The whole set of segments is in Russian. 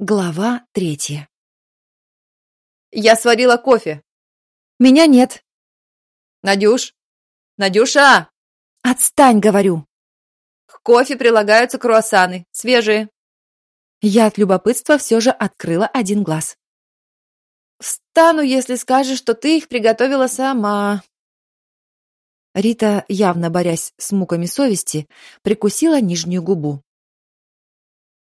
Глава третья. Я сварила кофе. Меня нет. Надюш? Надюша! Отстань, говорю. К кофе прилагаются круассаны, свежие. Я от любопытства все же открыла один глаз. Встану, если скажешь, что ты их приготовила сама. Рита, явно борясь с муками совести, прикусила нижнюю губу.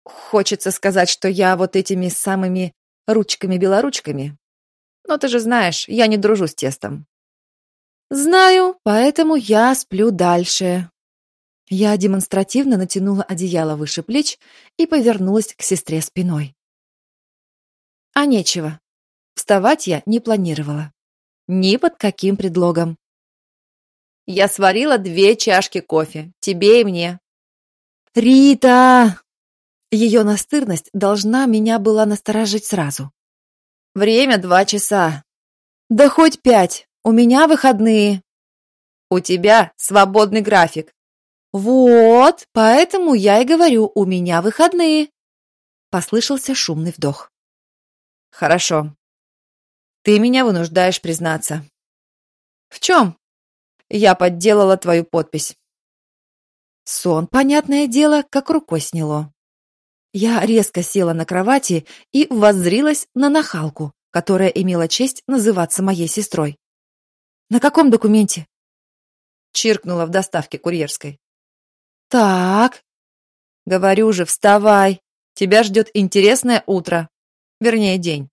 Хочется сказать, что я вот этими самыми ручками-белоручками. Но ты же знаешь, я не дружу с тестом. Знаю, поэтому я сплю дальше. Я демонстративно натянула одеяло выше плеч и повернулась к сестре спиной. А нечего. Вставать я не планировала. Ни под каким предлогом. Я сварила две чашки кофе, тебе и мне. Рита! Ее настырность должна меня была насторожить сразу. Время два часа. Да хоть пять. У меня выходные. У тебя свободный график. Вот, поэтому я и говорю, у меня выходные. Послышался шумный вдох. Хорошо. Ты меня вынуждаешь признаться. В чем? Я подделала твою подпись. Сон, понятное дело, как рукой сняло. Я резко села на кровати и воззрилась на нахалку, которая имела честь называться моей сестрой. «На каком документе?» Чиркнула в доставке курьерской. «Так...» «Говорю же, вставай. Тебя ждет интересное утро. Вернее, день».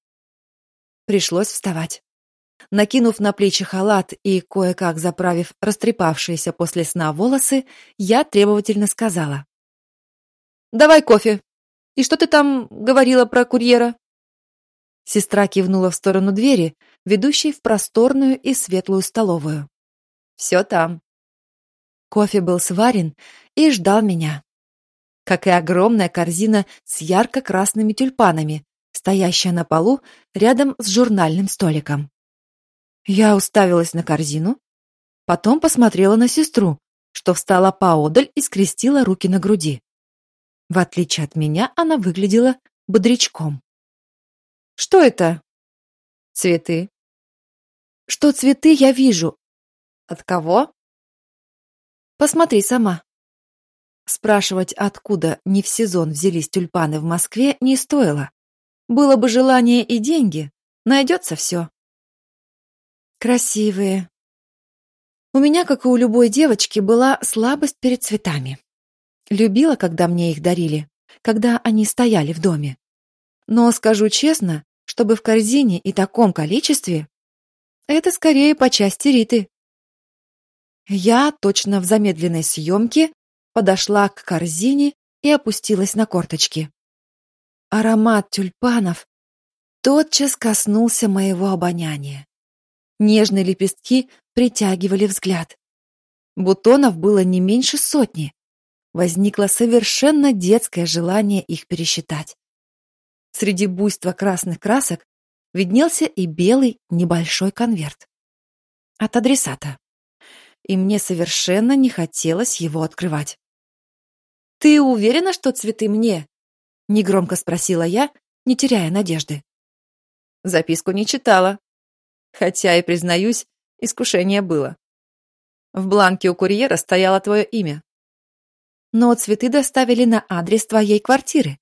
Пришлось вставать. Накинув на плечи халат и кое-как заправив растрепавшиеся после сна волосы, я требовательно сказала. «Давай кофе. И что ты там говорила про курьера?» Сестра кивнула в сторону двери, ведущей в просторную и светлую столовую. «Все там». Кофе был сварен и ждал меня. Как и огромная корзина с ярко-красными тюльпанами, стоящая на полу рядом с журнальным столиком. Я уставилась на корзину, потом посмотрела на сестру, что встала поодаль и скрестила руки на груди. В отличие от меня, она выглядела бодрячком. «Что это?» «Цветы». «Что цветы, я вижу». «От кого?» «Посмотри сама». Спрашивать, откуда не в сезон взялись тюльпаны в Москве, не стоило. Было бы желание и деньги, найдется все. Красивые. У меня, как и у любой девочки, была слабость перед цветами. Любила, когда мне их дарили, когда они стояли в доме. Но скажу честно, чтобы в корзине и таком количестве, это скорее по части Риты. Я, точно в замедленной съемке, подошла к корзине и опустилась на корточки. Аромат тюльпанов тотчас коснулся моего обоняния. Нежные лепестки притягивали взгляд. Бутонов было не меньше сотни. Возникло совершенно детское желание их пересчитать. Среди буйства красных красок виднелся и белый небольшой конверт. От адресата. И мне совершенно не хотелось его открывать. «Ты уверена, что цветы мне?» — негромко спросила я, не теряя надежды. Записку не читала. Хотя и, признаюсь, искушение было. В бланке у курьера стояло твое имя. Но цветы доставили на адрес твоей квартиры.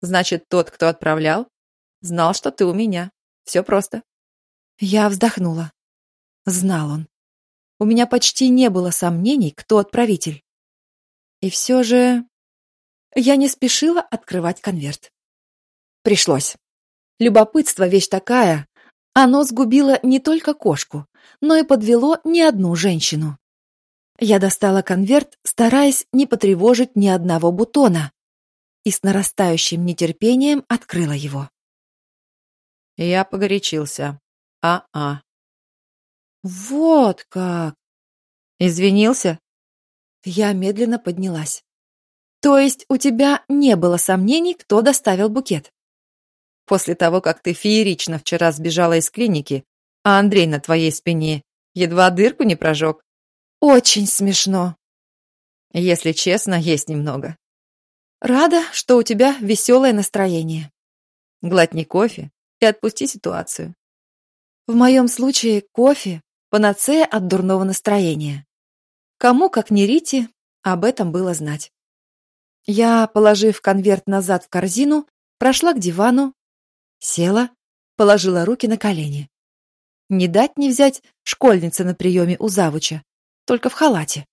Значит, тот, кто отправлял, знал, что ты у меня. Все просто. Я вздохнула. Знал он. У меня почти не было сомнений, кто отправитель. И все же я не спешила открывать конверт. Пришлось. Любопытство — вещь такая. Оно сгубило не только кошку, но и подвело не одну женщину. Я достала конверт, стараясь не потревожить ни одного бутона, и с нарастающим нетерпением открыла его. Я погорячился. А-а. Вот как. Извинился? Я медленно поднялась. То есть у тебя не было сомнений, кто доставил букет? После того, как ты феерично вчера сбежала из клиники, а Андрей на твоей спине едва дырку не прожег. Очень смешно. Если честно, есть немного. Рада, что у тебя веселое настроение. Глотни кофе и отпусти ситуацию. В моем случае кофе – панацея от дурного настроения. Кому, как не Рите, об этом было знать. Я, положив конверт назад в корзину, прошла к дивану, села, положила руки на колени. Не дать не взять школьница на приеме у завуча, только в халате.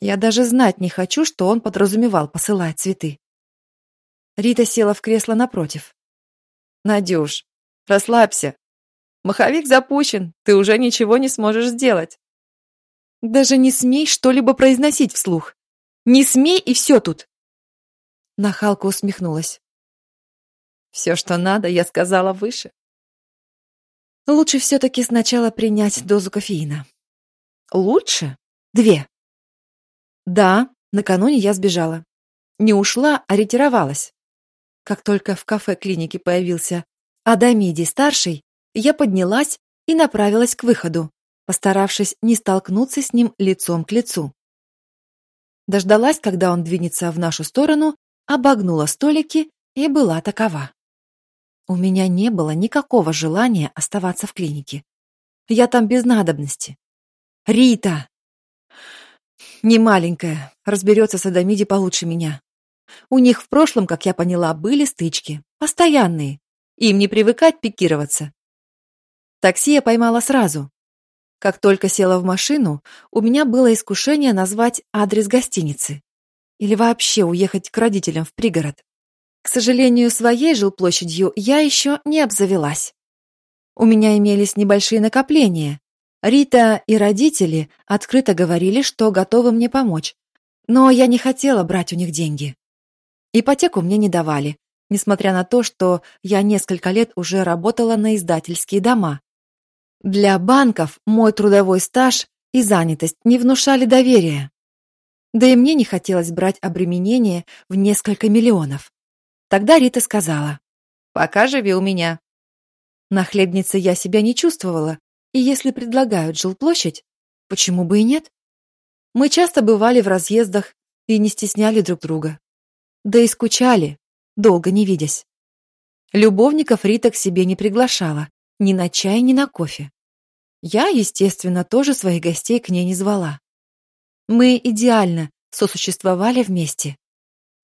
Я даже знать не хочу, что он подразумевал, посылая цветы. Рита села в кресло напротив. «Надюш, расслабься. Маховик запущен, ты уже ничего не сможешь сделать». «Даже не смей что-либо произносить вслух. Не смей, и все тут!» Нахалка усмехнулась. «Все, что надо, я сказала выше». Лучше все-таки сначала принять дозу кофеина. Лучше? Две. Да, накануне я сбежала. Не ушла, а ретировалась. Как только в кафе клиники появился Адамиди-старший, я поднялась и направилась к выходу, постаравшись не столкнуться с ним лицом к лицу. Дождалась, когда он двинется в нашу сторону, обогнула столики и была такова. У меня не было никакого желания оставаться в клинике. Я там без надобности. Рита! Не маленькая, разберется с Адамиди получше меня. У них в прошлом, как я поняла, были стычки. Постоянные. Им не привыкать пикироваться. Такси я поймала сразу. Как только села в машину, у меня было искушение назвать адрес гостиницы. Или вообще уехать к родителям в пригород. К сожалению, своей жилплощадью я еще не обзавелась. У меня имелись небольшие накопления. Рита и родители открыто говорили, что готовы мне помочь. Но я не хотела брать у них деньги. Ипотеку мне не давали, несмотря на то, что я несколько лет уже работала на издательские дома. Для банков мой трудовой стаж и занятость не внушали доверия. Да и мне не хотелось брать обременение в несколько миллионов. Тогда Рита сказала, «Пока живи у меня». Нахлебницей я себя не чувствовала, и если предлагают жилплощадь, почему бы и нет? Мы часто бывали в разъездах и не стесняли друг друга. Да и скучали, долго не видясь. Любовников Рита к себе не приглашала, ни на чай, ни на кофе. Я, естественно, тоже своих гостей к ней не звала. Мы идеально сосуществовали вместе.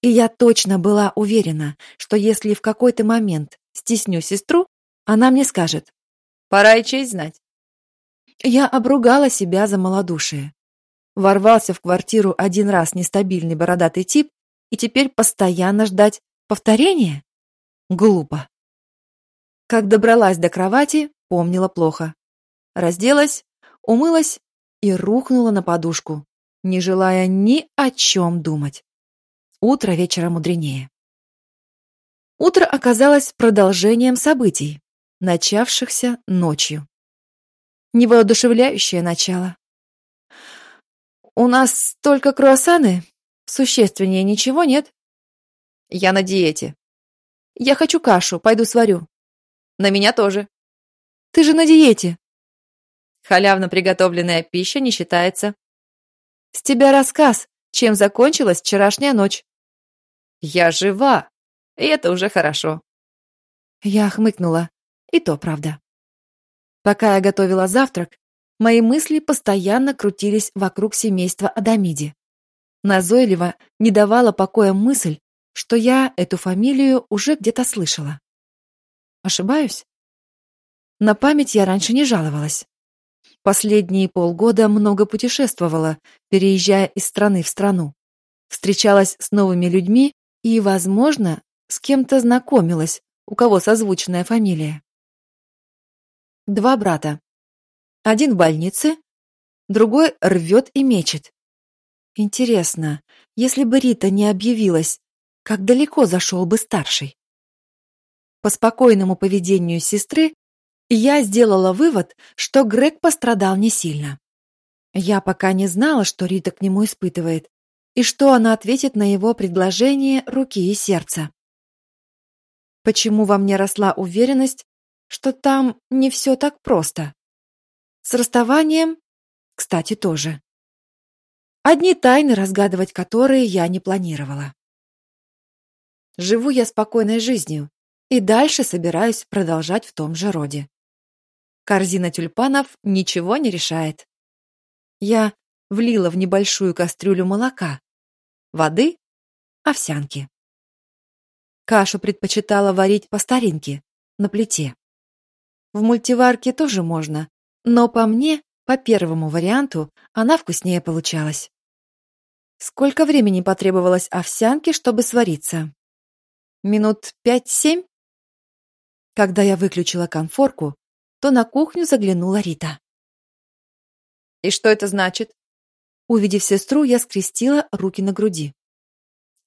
И я точно была уверена, что если в какой-то момент стесню сестру, она мне скажет «Пора и честь знать». Я обругала себя за малодушие. Ворвался в квартиру один раз нестабильный бородатый тип и теперь постоянно ждать повторения? Глупо. Как добралась до кровати, помнила плохо. Разделась, умылась и рухнула на подушку, не желая ни о чем думать. Утро вечера мудренее. Утро оказалось продолжением событий, начавшихся ночью. Невоодушевляющее начало. «У нас только круассаны, Существеннее ничего нет? Я на диете. Я хочу кашу, пойду сварю. На меня тоже. Ты же на диете. Халявно приготовленная пища не считается. С тебя рассказ, чем закончилась вчерашняя ночь. Я жива, и это уже хорошо. Я хмыкнула, и то правда. Пока я готовила завтрак, мои мысли постоянно крутились вокруг семейства Адамиди. Назойливо не давала покоя мысль, что я эту фамилию уже где-то слышала. Ошибаюсь? На память я раньше не жаловалась. Последние полгода много путешествовала, переезжая из страны в страну. Встречалась с новыми людьми и, возможно, с кем-то знакомилась, у кого созвучная фамилия. Два брата. Один в больнице, другой рвет и мечет. Интересно, если бы Рита не объявилась, как далеко зашел бы старший? По спокойному поведению сестры я сделала вывод, что Грег пострадал не сильно. Я пока не знала, что Рита к нему испытывает, и что она ответит на его предложение руки и сердца. Почему во мне росла уверенность, что там не все так просто? С расставанием, кстати, тоже. Одни тайны, разгадывать которые я не планировала. Живу я спокойной жизнью и дальше собираюсь продолжать в том же роде. Корзина тюльпанов ничего не решает. Я влила в небольшую кастрюлю молока, воды, овсянки. Кашу предпочитала варить по старинке, на плите. В мультиварке тоже можно, но по мне, по первому варианту, она вкуснее получалась. Сколько времени потребовалось овсянке, чтобы свариться? Минут пять-семь? Когда я выключила конфорку, то на кухню заглянула Рита. «И что это значит?» Увидев сестру, я скрестила руки на груди.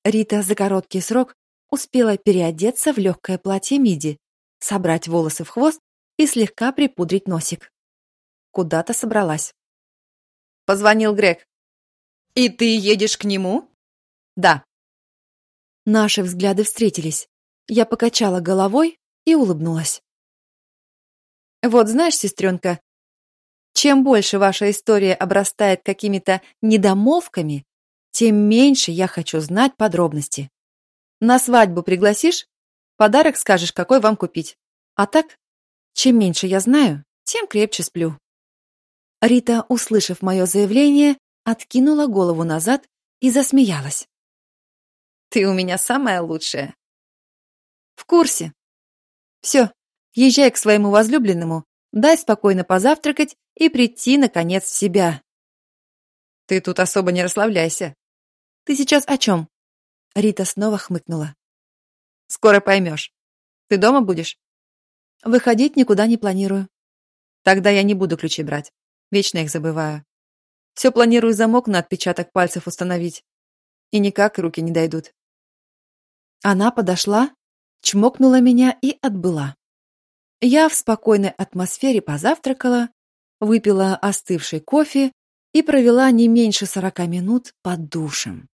Рита за короткий срок успела переодеться в легкое платье миди, собрать волосы в хвост и слегка припудрить носик. Куда-то собралась. Позвонил Грег. «И ты едешь к нему?» «Да». Наши взгляды встретились. Я покачала головой и улыбнулась. «Вот знаешь, сестренка, чем больше ваша история обрастает какими-то недомовками, тем меньше я хочу знать подробности. На свадьбу пригласишь? Подарок скажешь, какой вам купить. А так, чем меньше я знаю, тем крепче сплю. Рита, услышав мое заявление, откинула голову назад и засмеялась. «Ты у меня самая лучшая». «В курсе. Все, езжай к своему возлюбленному, дай спокойно позавтракать и прийти, наконец, в себя». «Ты тут особо не расслабляйся». «Ты сейчас о чем?» Рита снова хмыкнула. «Скоро поймешь. Ты дома будешь?» «Выходить никуда не планирую». «Тогда я не буду ключи брать. Вечно их забываю. Все планирую замок на отпечаток пальцев установить. И никак руки не дойдут». Она подошла, чмокнула меня и отбыла. Я в спокойной атмосфере позавтракала, выпила остывший кофе и провела не меньше сорока минут под душем.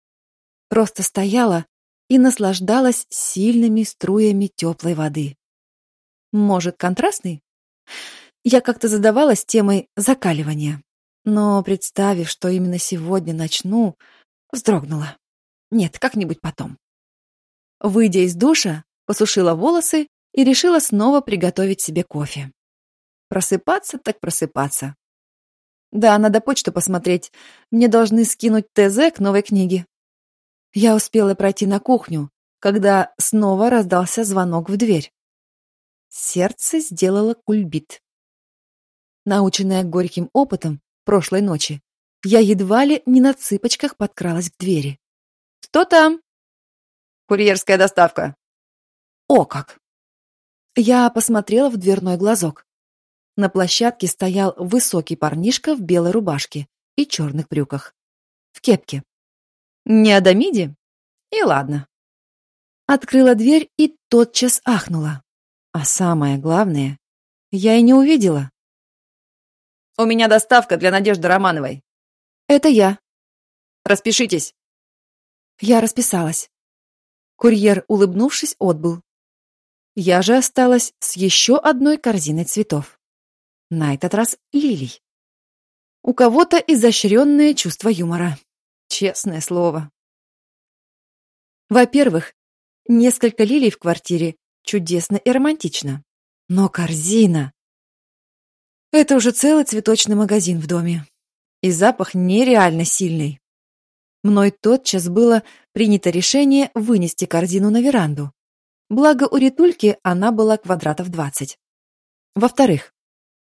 Просто стояла и наслаждалась сильными струями теплой воды. Может, контрастный? Я как-то задавалась темой закаливания, но, представив, что именно сегодня начну, вздрогнула. Нет, как-нибудь потом. Выйдя из душа, посушила волосы и решила снова приготовить себе кофе. Просыпаться так просыпаться. Да, надо почту посмотреть. Мне должны скинуть ТЗ к новой книге. Я успела пройти на кухню, когда снова раздался звонок в дверь. Сердце сделало кульбит. Наученная горьким опытом прошлой ночи, я едва ли не на цыпочках подкралась к двери. «Кто там?» «Курьерская доставка». «О как!» Я посмотрела в дверной глазок. На площадке стоял высокий парнишка в белой рубашке и черных брюках. В кепке. Не Адамиди? И ладно. Открыла дверь и тотчас ахнула. А самое главное, я и не увидела. «У меня доставка для Надежды Романовой». «Это я». «Распишитесь». Я расписалась. Курьер, улыбнувшись, отбыл. Я же осталась с еще одной корзиной цветов. На этот раз лилий. У кого-то изощренное чувство юмора. Честное слово. Во-первых, несколько лилий в квартире чудесно и романтично. Но корзина... Это уже целый цветочный магазин в доме. И запах нереально сильный. Мной тотчас было принято решение вынести корзину на веранду. Благо у Ритульки она была квадратов 20. Во-вторых,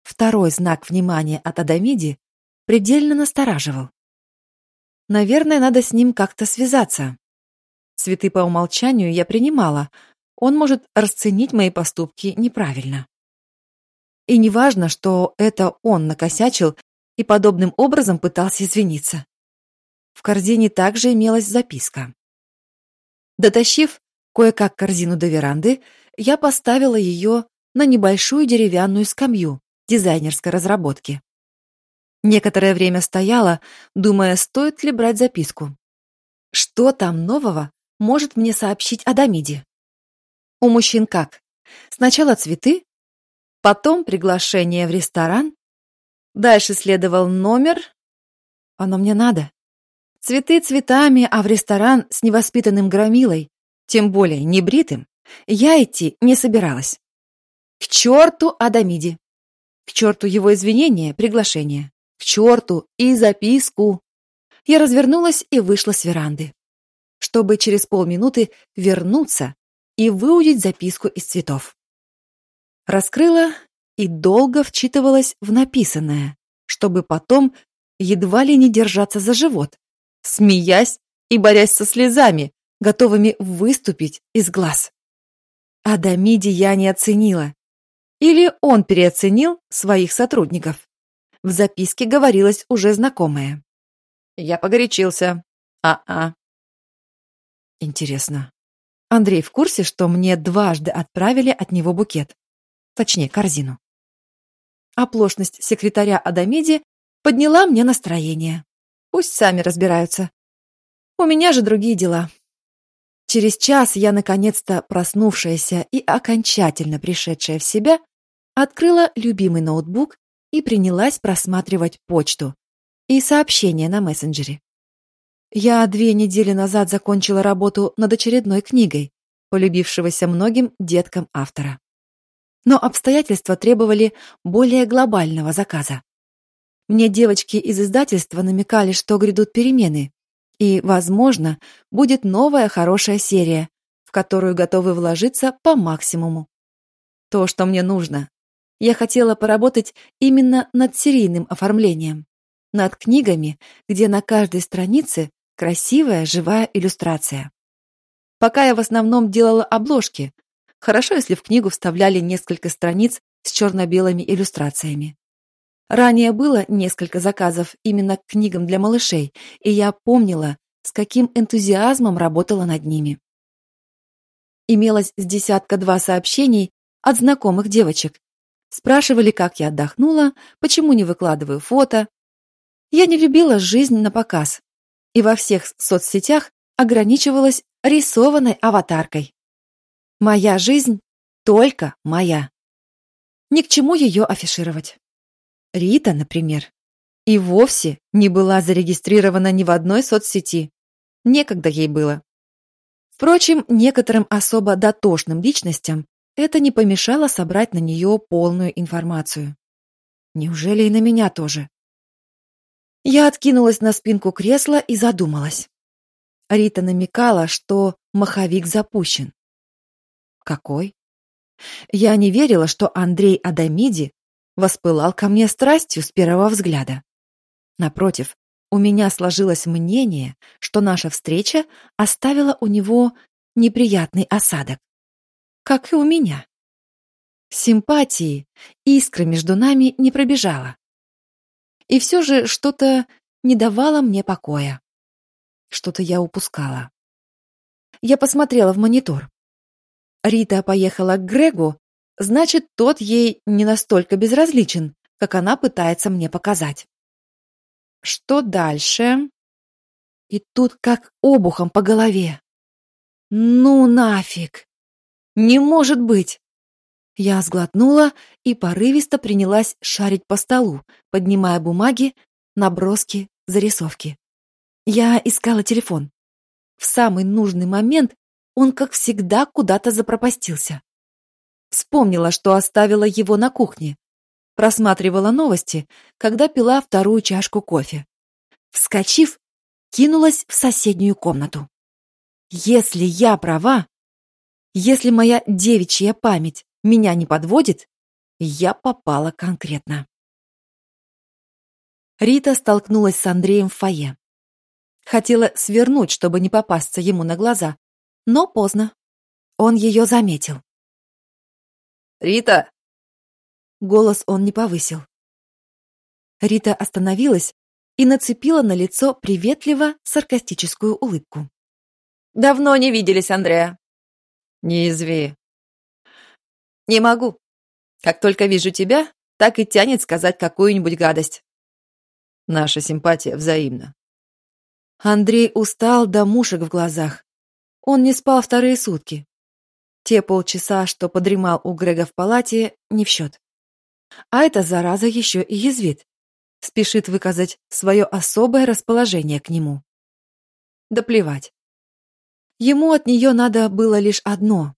второй знак внимания от Адамиди предельно настораживал. Наверное, надо с ним как-то связаться. Цветы по умолчанию я принимала. Он может расценить мои поступки неправильно. И не важно, что это он накосячил и подобным образом пытался извиниться. В корзине также имелась записка. Дотащив кое-как корзину до веранды, я поставила ее на небольшую деревянную скамью дизайнерской разработки. Некоторое время стояла, думая, стоит ли брать записку. Что там нового может мне сообщить Адамиди? У мужчин как? Сначала цветы, потом приглашение в ресторан, дальше следовал номер. Оно мне надо. Цветы цветами, а в ресторан с невоспитанным громилой, тем более небритым, я идти не собиралась. К черту Адамиди! К черту его извинения, приглашение. К черту и записку. Я развернулась и вышла с веранды, чтобы через полминуты вернуться и выудить записку из цветов. Раскрыла и долго вчитывалась в написанное, чтобы потом едва ли не держаться за живот, смеясь и борясь со слезами, готовыми выступить из глаз. Адамиди я не оценила. Или он переоценил своих сотрудников. В записке говорилось уже знакомое. Я погорячился. А-а. Интересно. Андрей в курсе, что мне дважды отправили от него букет? Точнее, корзину. Оплошность секретаря Адамиди подняла мне настроение. Пусть сами разбираются. У меня же другие дела. Через час я, наконец-то проснувшаяся и окончательно пришедшая в себя, открыла любимый ноутбук и принялась просматривать почту и сообщения на мессенджере. Я две недели назад закончила работу над очередной книгой, полюбившегося многим деткам автора. Но обстоятельства требовали более глобального заказа. Мне девочки из издательства намекали, что грядут перемены, и, возможно, будет новая хорошая серия, в которую готовы вложиться по максимуму. То, что мне нужно. Я хотела поработать именно над серийным оформлением, над книгами, где на каждой странице красивая живая иллюстрация. Пока я в основном делала обложки. Хорошо, если в книгу вставляли несколько страниц с черно-белыми иллюстрациями. Ранее было несколько заказов именно к книгам для малышей, и я помнила, с каким энтузиазмом работала над ними. Имелось с десятка-два сообщений от знакомых девочек. Спрашивали, как я отдохнула, почему не выкладываю фото. Я не любила жизнь на показ, и во всех соцсетях ограничивалась рисованной аватаркой. Моя жизнь только моя. Ни к чему ее афишировать. Рита, например, и вовсе не была зарегистрирована ни в одной соцсети. Некогда ей было. Впрочем, некоторым особо дотошным личностям это не помешало собрать на нее полную информацию. Неужели и на меня тоже? Я откинулась на спинку кресла и задумалась. Рита намекала, что маховик запущен. Какой? Я не верила, что Андрей Адамиди воспылал ко мне страстью с первого взгляда. Напротив, у меня сложилось мнение, что наша встреча оставила у него неприятный осадок. Как и у меня. Симпатии, искра между нами не пробежала. И все же что-то не давало мне покоя. Что-то я упускала. Я посмотрела в монитор. Рита поехала к Грегу значит, тот ей не настолько безразличен, как она пытается мне показать. Что дальше? И тут как обухом по голове. Ну нафиг! Не может быть! Я сглотнула и порывисто принялась шарить по столу, поднимая бумаги, наброски, зарисовки. Я искала телефон. В самый нужный момент он, как всегда, куда-то запропастился. Вспомнила, что оставила его на кухне. Просматривала новости, когда пила вторую чашку кофе. Вскочив, кинулась в соседнюю комнату. Если я права, если моя девичья память меня не подводит, я попала конкретно. Рита столкнулась с Андреем в фойе. Хотела свернуть, чтобы не попасться ему на глаза, но поздно. Он ее заметил. «Рита!» Голос он не повысил. Рита остановилась и нацепила на лицо приветливо саркастическую улыбку. «Давно не виделись, Андреа». «Не изви». «Не могу. Как только вижу тебя, так и тянет сказать какую-нибудь гадость». Наша симпатия взаимна. Андрей устал до мушек в глазах. Он не спал вторые сутки. Те полчаса, что подремал у Грега в палате, не в счет. А эта зараза еще и язвит. Спешит выказать свое особое расположение к нему. Да плевать. Ему от нее надо было лишь одно,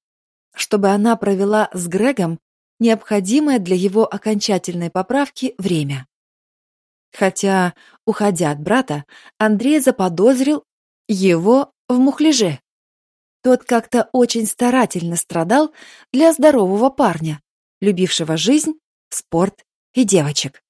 чтобы она провела с Грегом необходимое для его окончательной поправки время. Хотя, уходя от брата, Андрей заподозрил его в мухляже. Тот как-то очень старательно страдал для здорового парня, любившего жизнь, спорт и девочек.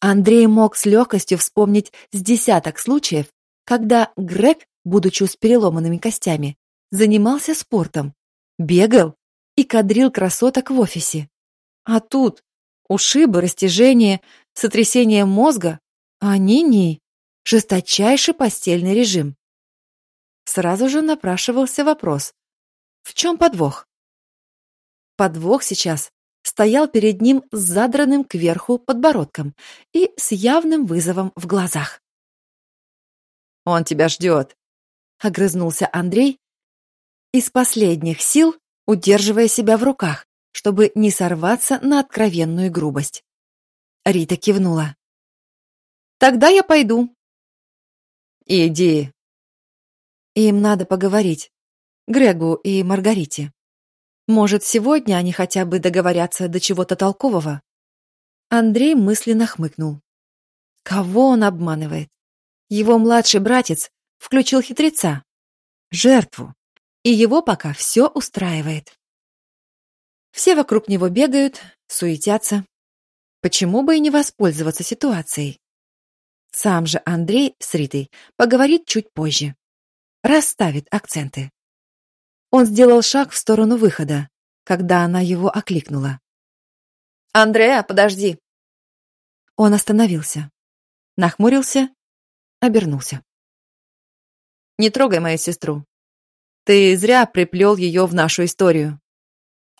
Андрей мог с легкостью вспомнить с десяток случаев, когда Грег, будучи с переломанными костями, занимался спортом, бегал и кадрил красоток в офисе. А тут ушибы, растяжение, сотрясение мозга, а ни-ни, жесточайший постельный режим. Сразу же напрашивался вопрос. В чем подвох? Подвох сейчас стоял перед ним с задранным кверху подбородком и с явным вызовом в глазах. «Он тебя ждет», — огрызнулся Андрей, из последних сил удерживая себя в руках, чтобы не сорваться на откровенную грубость. Рита кивнула. «Тогда я пойду». «Иди». Им надо поговорить. Грегу и Маргарите. Может, сегодня они хотя бы договорятся до чего-то толкового? Андрей мысленно хмыкнул. Кого он обманывает? Его младший братец включил хитреца. Жертву и его пока все устраивает. Все вокруг него бегают, суетятся. Почему бы и не воспользоваться ситуацией? Сам же Андрей с Ритой поговорит чуть позже. Расставит акценты. Он сделал шаг в сторону выхода, когда она его окликнула. «Андреа, подожди!» Он остановился, нахмурился, обернулся. «Не трогай мою сестру. Ты зря приплел ее в нашу историю.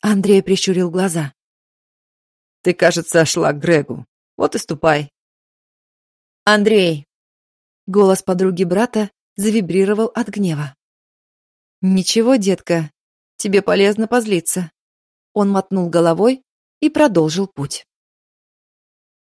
Андрей прищурил глаза. Ты, кажется, шла к Грегу. Вот и ступай. Андрей. Голос подруги брата завибрировал от гнева. Ничего, детка, тебе полезно позлиться. Он мотнул головой и продолжил путь.